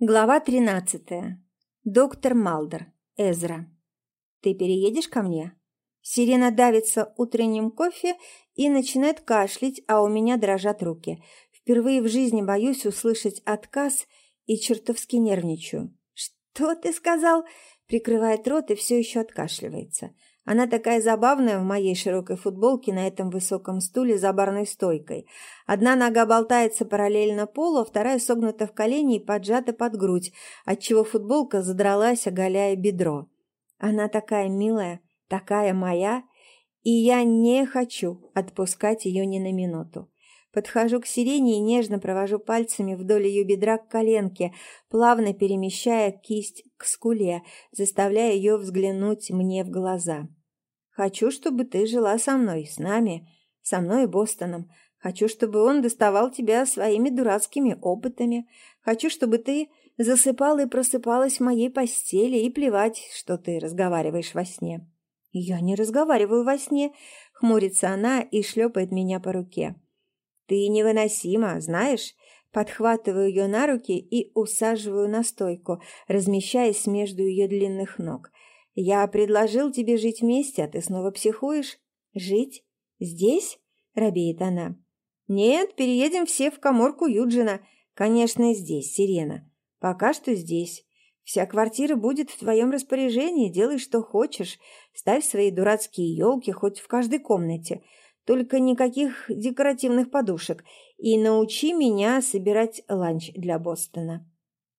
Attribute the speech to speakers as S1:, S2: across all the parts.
S1: Глава 13. Доктор Малдер. Эзра. «Ты переедешь ко мне?» Сирена давится утренним кофе и начинает кашлять, а у меня дрожат руки. Впервые в жизни боюсь услышать отказ и чертовски нервничаю. «Что ты сказал?» Прикрывает рот и все еще откашливается. Она такая забавная в моей широкой футболке на этом высоком стуле за барной стойкой. Одна нога болтается параллельно полу, а вторая согнута в колени и поджата под грудь, отчего футболка задралась, оголяя бедро. Она такая милая, такая моя, и я не хочу отпускать ее ни на минуту. Подхожу к сирене и нежно провожу пальцами вдоль ее бедра к коленке, плавно перемещая кисть к скуле, заставляя ее взглянуть мне в глаза. Хочу, чтобы ты жила со мной, с нами, со мной и Бостоном. Хочу, чтобы он доставал тебя своими дурацкими опытами. Хочу, чтобы ты засыпала и просыпалась в моей постели, и плевать, что ты разговариваешь во сне». «Я не разговариваю во сне», — хмурится она и шлепает меня по руке. «Ты невыносима, знаешь?» Подхватываю ее на руки и усаживаю на стойку, размещаясь между ее длинных ног. Я предложил тебе жить вместе, а ты снова психуешь? Жить? Здесь? Робеет она. Нет, переедем все в коморку Юджина. Конечно, здесь, Сирена. Пока что здесь. Вся квартира будет в твоем распоряжении, делай, что хочешь. Ставь свои дурацкие елки хоть в каждой комнате. Только никаких декоративных подушек. И научи меня собирать ланч для Бостона.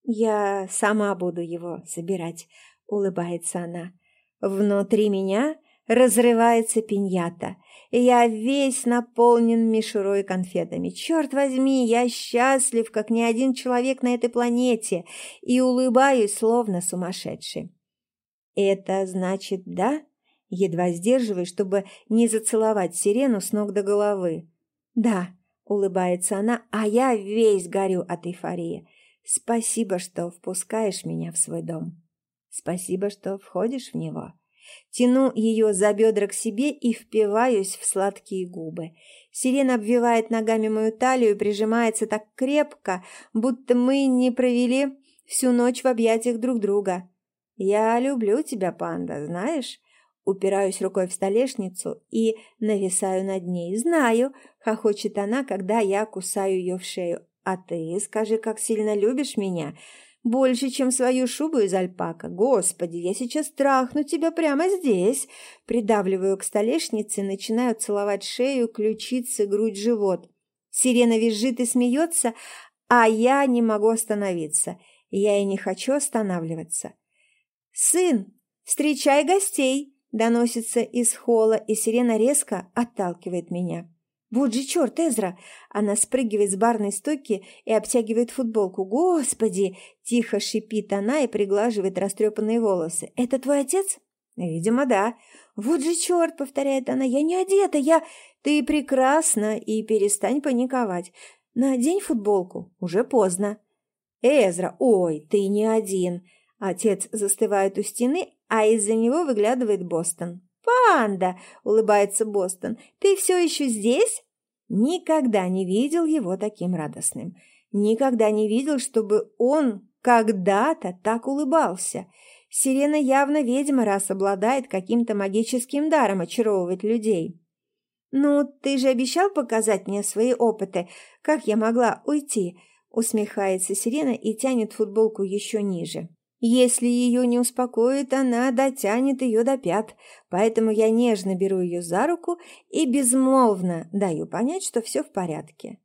S1: Я сама буду его собирать улыбается она. Внутри меня разрывается пиньята. Я весь наполнен мишурой конфетами. Черт возьми, я счастлив, как ни один человек на этой планете, и улыбаюсь, словно сумасшедший. Это значит «да»? Едва сдерживаюсь, чтобы не зацеловать сирену с ног до головы. «Да», — улыбается она, а я весь горю от эйфории. «Спасибо, что впускаешь меня в свой дом». Спасибо, что входишь в него. Тяну ее за бедра к себе и впиваюсь в сладкие губы. Сирена обвивает ногами мою талию и прижимается так крепко, будто мы не провели всю ночь в объятиях друг друга. «Я люблю тебя, панда, знаешь?» Упираюсь рукой в столешницу и нависаю над ней. «Знаю», — хохочет она, когда я кусаю ее в шею. «А ты скажи, как сильно любишь меня?» Больше, чем свою шубу из альпака. Господи, я сейчас трахну тебя прямо здесь. Придавливаю к столешнице, начинаю целовать шею, ключицы, грудь, живот. Сирена визжит и смеется, а я не могу остановиться. Я и не хочу останавливаться. «Сын, встречай гостей!» доносится из холла, и сирена резко отталкивает меня. «Вот же черт, Эзра!» Она спрыгивает с барной стойки и обтягивает футболку. «Господи!» – тихо шипит она и приглаживает растрепанные волосы. «Это твой отец?» «Видимо, да». «Вот же черт!» – повторяет она. «Я не одета, я...» «Ты прекрасна, и перестань паниковать. Надень футболку. Уже поздно». «Эзра, ой, ты не один!» Отец застывает у стены, а из-за него выглядывает Бостон. «Панда!» – улыбается Бостон. «Ты все еще здесь?» Никогда не видел его таким радостным. Никогда не видел, чтобы он когда-то так улыбался. Сирена явно ведьма, раз обладает каким-то магическим даром очаровывать людей. «Ну, ты же обещал показать мне свои опыты. Как я могла уйти?» Усмехается Сирена и тянет футболку еще ниже. Если ее не успокоит, она дотянет ее до пят, поэтому я нежно беру ее за руку и безмолвно даю понять, что все в порядке.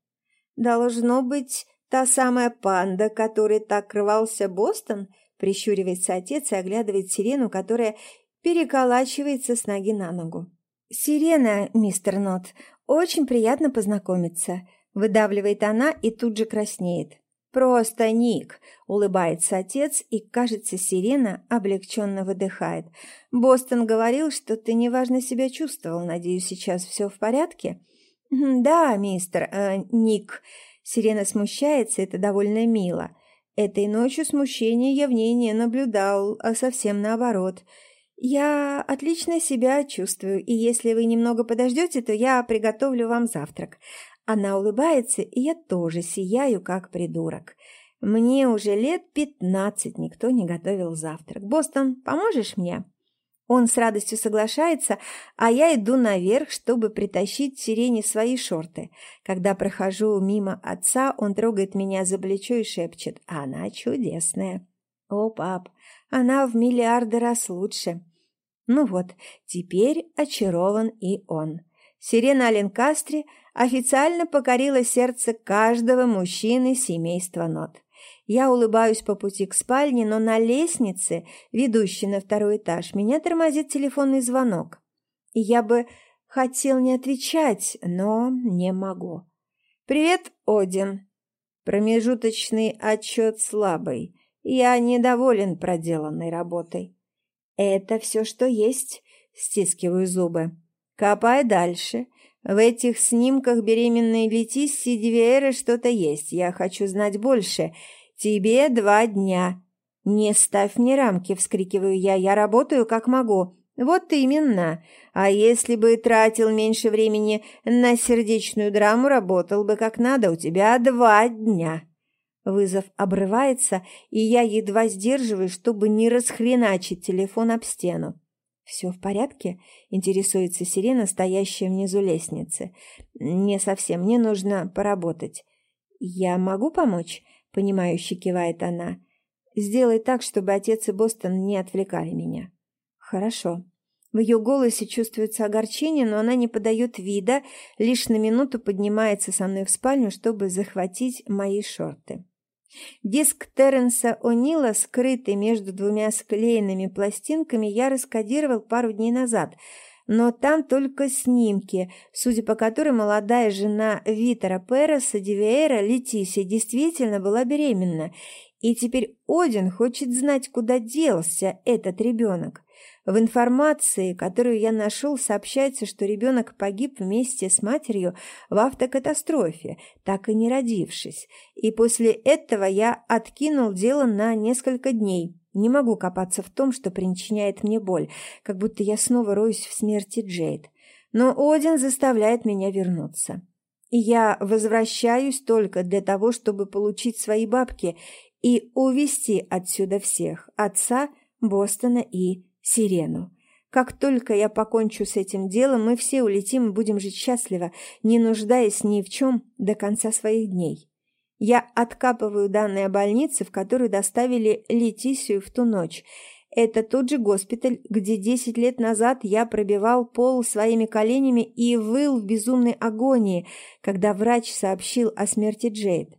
S1: Должно быть, та самая панда, которой так рвался Бостон, прищуривается отец и оглядывает сирену, которая переколачивается с ноги на ногу. «Сирена, мистер Нот, очень приятно познакомиться», — выдавливает она и тут же краснеет. «Просто Ник!» – улыбается отец, и, кажется, сирена облегченно выдыхает. «Бостон говорил, что ты неважно себя чувствовал. Надеюсь, сейчас все в порядке?» «Да, мистер э, Ник». Сирена смущается, это довольно мило. Этой ночью смущения я в ней не наблюдал, а совсем наоборот. «Я отлично себя чувствую, и если вы немного подождете, то я приготовлю вам завтрак. Она улыбается, и я тоже сияю, как придурок. Мне уже лет пятнадцать никто не готовил завтрак. Бостон, поможешь мне?» Он с радостью соглашается, а я иду наверх, чтобы притащить Сирене свои шорты. Когда прохожу мимо отца, он трогает меня за плечо и шепчет «Она чудесная». «О, пап, она в миллиарды раз лучше». Ну вот, теперь очарован и он. Сирена Аленкастри официально покорила сердце каждого мужчины семейства Нот. Я улыбаюсь по пути к спальне, но на лестнице, ведущей на второй этаж, меня тормозит телефонный звонок. И я бы хотел не отвечать, но не могу. «Привет, Один!» Промежуточный отчет слабый. Я недоволен проделанной работой. «Это все, что есть», — стискиваю зубы. «Копай дальше. В этих снимках беременной Летиссии Дивиэры что-то есть. Я хочу знать больше. Тебе два дня». «Не ставь мне рамки», — вскрикиваю я. «Я работаю как могу». «Вот именно. А если бы тратил меньше времени на сердечную драму, работал бы как надо. У тебя два дня». Вызов обрывается, и я едва сдерживаю, чтобы не расхреначить телефон об стену. «Все в порядке?» – интересуется сирена, стоящая внизу лестницы. «Не совсем, мне нужно поработать». «Я могу помочь?» – понимающе кивает она. «Сделай так, чтобы отец и Бостон не отвлекали меня». «Хорошо». В ее голосе чувствуется огорчение, но она не подает вида, лишь на минуту поднимается со мной в спальню, чтобы захватить мои шорты. Диск Терренса О'Нила, скрытый между двумя склеенными пластинками, я раскодировал пару дней назад, но там только снимки, судя по которым молодая жена Витера Переса Дивеэра Летисия действительно была беременна, и теперь Один хочет знать, куда делся этот ребенок. В информации, которую я нашел, сообщается, что ребенок погиб вместе с матерью в автокатастрофе, так и не родившись. И после этого я откинул дело на несколько дней. Не могу копаться в том, что причиняет мне боль, как будто я снова роюсь в смерти Джейд. Но Один заставляет меня вернуться. И я возвращаюсь только для того, чтобы получить свои бабки и увести отсюда всех – отца, Бостона и сирену. Как только я покончу с этим делом, мы все улетим и будем жить счастливо, не нуждаясь ни в чем до конца своих дней. Я откапываю данные о больнице, в которую доставили Летисию в ту ночь. Это тот же госпиталь, где десять лет назад я пробивал пол своими коленями и выл в безумной агонии, когда врач сообщил о смерти Джейд.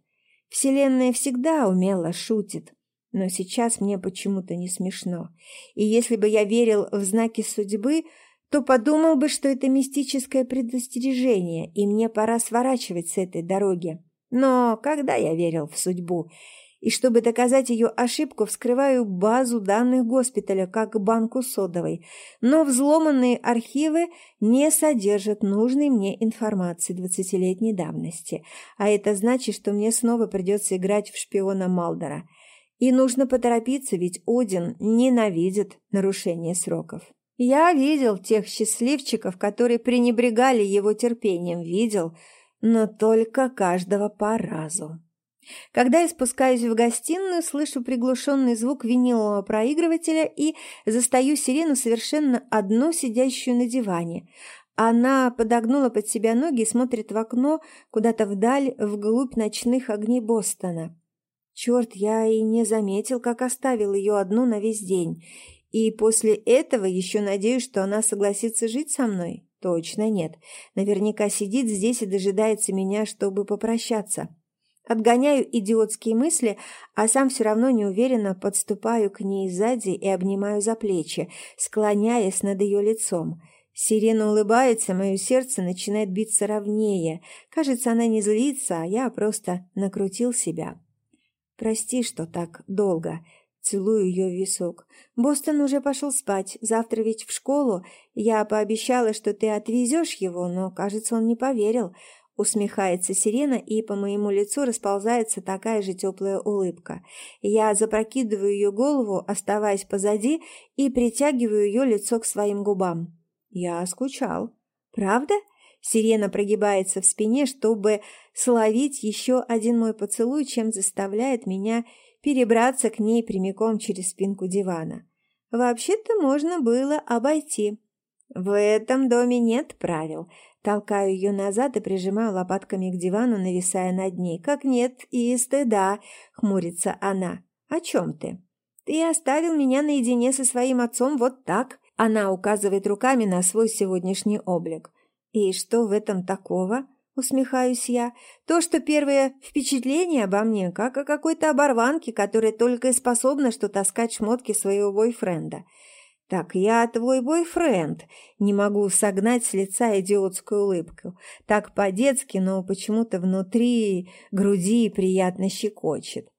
S1: Вселенная всегда умело шутит но сейчас мне почему-то не смешно. И если бы я верил в знаки судьбы, то подумал бы, что это мистическое предостережение, и мне пора сворачивать с этой дороги. Но когда я верил в судьбу? И чтобы доказать ее ошибку, вскрываю базу данных госпиталя, как банку содовой. Но взломанные архивы не содержат нужной мне информации двадцатилетней давности. А это значит, что мне снова придется играть в шпиона Малдора. И нужно поторопиться, ведь Один ненавидит нарушение сроков. Я видел тех счастливчиков, которые пренебрегали его терпением, видел, но только каждого по разу. Когда я спускаюсь в гостиную, слышу приглушенный звук винилового проигрывателя и застаю сирену совершенно одну, сидящую на диване. Она подогнула под себя ноги и смотрит в окно куда-то вдаль, вглубь ночных огней Бостона. Черт, я и не заметил, как оставил ее одну на весь день. И после этого еще надеюсь, что она согласится жить со мной? Точно нет. Наверняка сидит здесь и дожидается меня, чтобы попрощаться. Отгоняю идиотские мысли, а сам все равно неуверенно подступаю к ней сзади и обнимаю за плечи, склоняясь над ее лицом. Сирена улыбается, мое сердце начинает биться ровнее. Кажется, она не злится, а я просто накрутил себя. Прости, что так долго. Целую ее висок. Бостон уже пошел спать. Завтра ведь в школу. Я пообещала, что ты отвезешь его, но, кажется, он не поверил. Усмехается сирена, и по моему лицу расползается такая же теплая улыбка. Я запрокидываю ее голову, оставаясь позади, и притягиваю ее лицо к своим губам. Я скучал. Правда? Сирена прогибается в спине, чтобы словить еще один мой поцелуй, чем заставляет меня перебраться к ней прямиком через спинку дивана. Вообще-то можно было обойти. В этом доме нет правил. Толкаю ее назад и прижимаю лопатками к дивану, нависая над ней. Как нет и стыда, хмурится она. О чем ты? Ты оставил меня наедине со своим отцом вот так. Она указывает руками на свой сегодняшний облик. И что в этом такого? Усмехаюсь я. То, что первое впечатление обо мне, как о какой-то оборванке, которая только и способна что таскать шмотки своего бойфренда. «Так я твой бойфренд!» Не могу согнать с лица идиотскую улыбку. Так по-детски, но почему-то внутри груди приятно щекочет.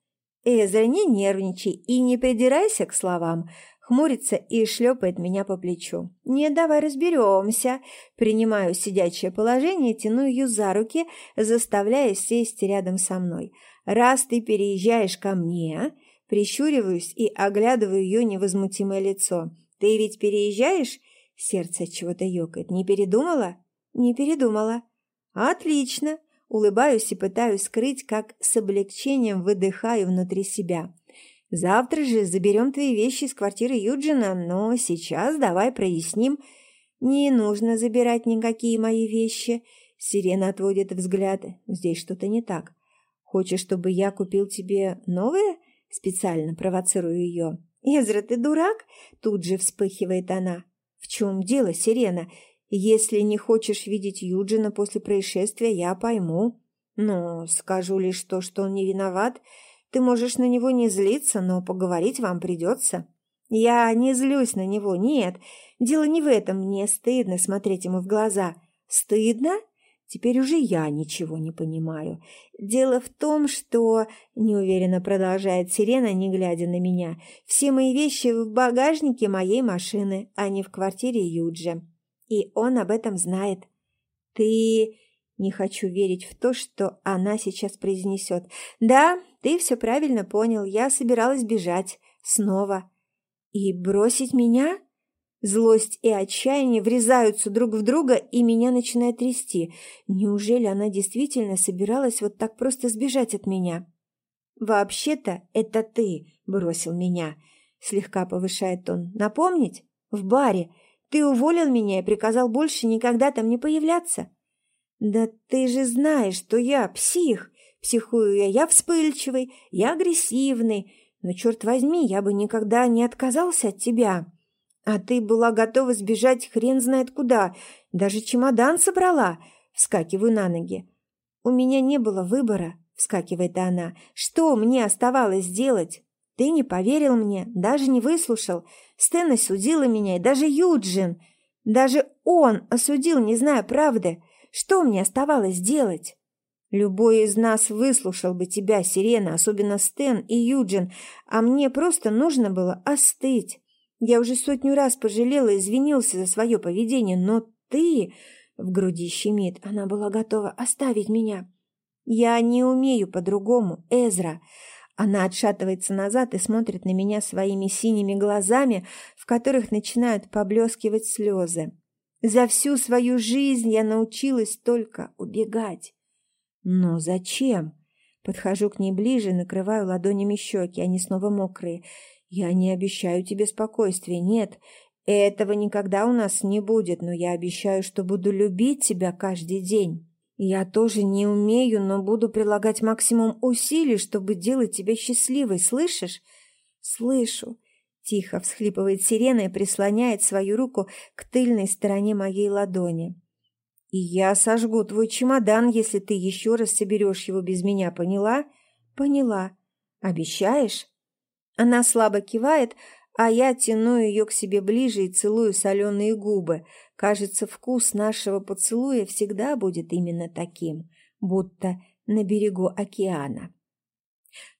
S1: «Эзра, не нервничай и не придирайся к словам!» Хмурится и шлепает меня по плечу. «Не, давай разберемся!» Принимаю сидячее положение, тяну ее за руки, заставляя сесть рядом со мной. «Раз ты переезжаешь ко мне...» Прищуриваюсь и оглядываю ее невозмутимое лицо – ты ведь переезжаешь? Сердце от чего-то ёкает. Не передумала? Не передумала. Отлично. Улыбаюсь и пытаюсь скрыть, как с облегчением выдыхаю внутри себя. Завтра же заберем твои вещи из квартиры Юджина, но сейчас давай проясним. Не нужно забирать никакие мои вещи. Сирена отводит взгляд. Здесь что-то не так. Хочешь, чтобы я купил тебе новые? Специально провоцирую ее. «Эзра, ты дурак?» – тут же вспыхивает она. «В чем дело, Сирена? Если не хочешь видеть Юджина после происшествия, я пойму. Но скажу лишь то, что он не виноват. Ты можешь на него не злиться, но поговорить вам придется». «Я не злюсь на него, нет. Дело не в этом. Мне стыдно смотреть ему в глаза». «Стыдно?» Теперь уже я ничего не понимаю. Дело в том, что, неуверенно продолжает Сирена, не глядя на меня, все мои вещи в багажнике моей машины, а не в квартире Юджи. И он об этом знает. Ты... Не хочу верить в то, что она сейчас произнесет. Да, ты все правильно понял. Я собиралась бежать. Снова. И бросить меня? Злость и отчаяние врезаются друг в друга, и меня начинает трясти. Неужели она действительно собиралась вот так просто сбежать от меня? «Вообще-то это ты бросил меня», — слегка повышает он. «Напомнить? В баре. Ты уволил меня и приказал больше никогда там не появляться». «Да ты же знаешь, что я псих. Психую я. Я вспыльчивый, я агрессивный. Но, черт возьми, я бы никогда не отказался от тебя». А ты была готова сбежать хрен знает куда. Даже чемодан собрала. Вскакиваю на ноги. У меня не было выбора, вскакивает она. Что мне оставалось делать? Ты не поверил мне, даже не выслушал. Стэн осудила меня, и даже Юджин. Даже он осудил, не зная правды. Что мне оставалось делать? Любой из нас выслушал бы тебя, Сирена, особенно Стэн и Юджин, а мне просто нужно было остыть. Я уже сотню раз пожалела и извинился за свое поведение, но ты...» В груди щемит. Она была готова оставить меня. «Я не умею по-другому, Эзра». Она отшатывается назад и смотрит на меня своими синими глазами, в которых начинают поблескивать слезы. За всю свою жизнь я научилась только убегать. Но зачем? Подхожу к ней ближе, накрываю ладонями щеки, они снова мокрые. Я не обещаю тебе спокойствия, нет. Этого никогда у нас не будет, но я обещаю, что буду любить тебя каждый день. Я тоже не умею, но буду прилагать максимум усилий, чтобы делать тебя счастливой, слышишь? Слышу. Тихо всхлипывает сирена и прислоняет свою руку к тыльной стороне моей ладони. И я сожгу твой чемодан, если ты еще раз соберешь его без меня, поняла? Поняла. Обещаешь? Она слабо кивает, а я тяну ее к себе ближе и целую соленые губы. Кажется, вкус нашего поцелуя всегда будет именно таким, будто на берегу океана.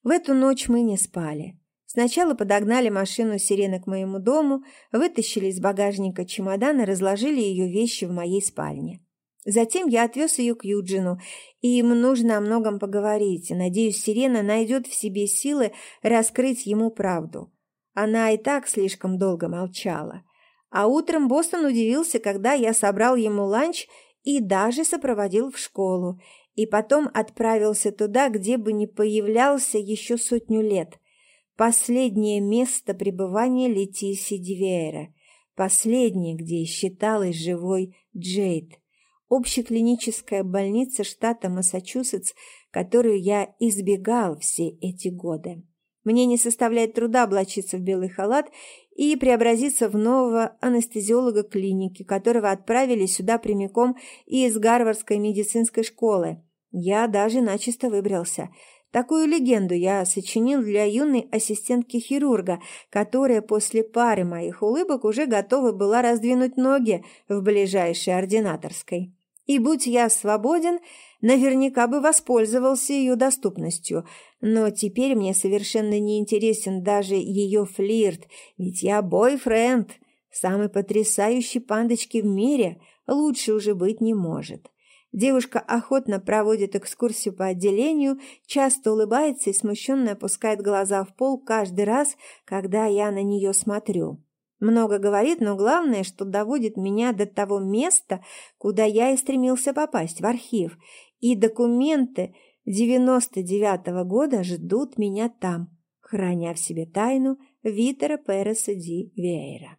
S1: В эту ночь мы не спали. Сначала подогнали машину сирены к моему дому, вытащили из багажника чемодан и разложили ее вещи в моей спальне. Затем я отвез ее к Юджину, и им нужно о многом поговорить, надеюсь, Сирена найдет в себе силы раскрыть ему правду. Она и так слишком долго молчала. А утром Бостон удивился, когда я собрал ему ланч и даже сопроводил в школу, и потом отправился туда, где бы не появлялся еще сотню лет. Последнее место пребывания Летиси Дивейра, последнее, где считалась живой Джейд. Общеклиническая больница штата Массачусетс, которую я избегал все эти годы. Мне не составляет труда облачиться в белый халат и преобразиться в нового анестезиолога клиники, которого отправили сюда прямиком из Гарвардской медицинской школы. Я даже начисто выбрался. Такую легенду я сочинил для юной ассистентки хирурга, которая после пары моих улыбок уже готова была раздвинуть ноги в ближайшей ординаторской. И будь я свободен, наверняка бы воспользовался ее доступностью, но теперь мне совершенно не интересен даже ее флирт, ведь я бойфренд, самый потрясающий пандочки в мире, лучше уже быть не может. Девушка охотно проводит экскурсию по отделению, часто улыбается и смущенно опускает глаза в пол каждый раз, когда я на нее смотрю. Много говорит, но главное, что доводит меня до того места, куда я и стремился попасть, в архив. И документы 99-го года ждут меня там, храня в себе тайну Витера Переса Ди Вейра.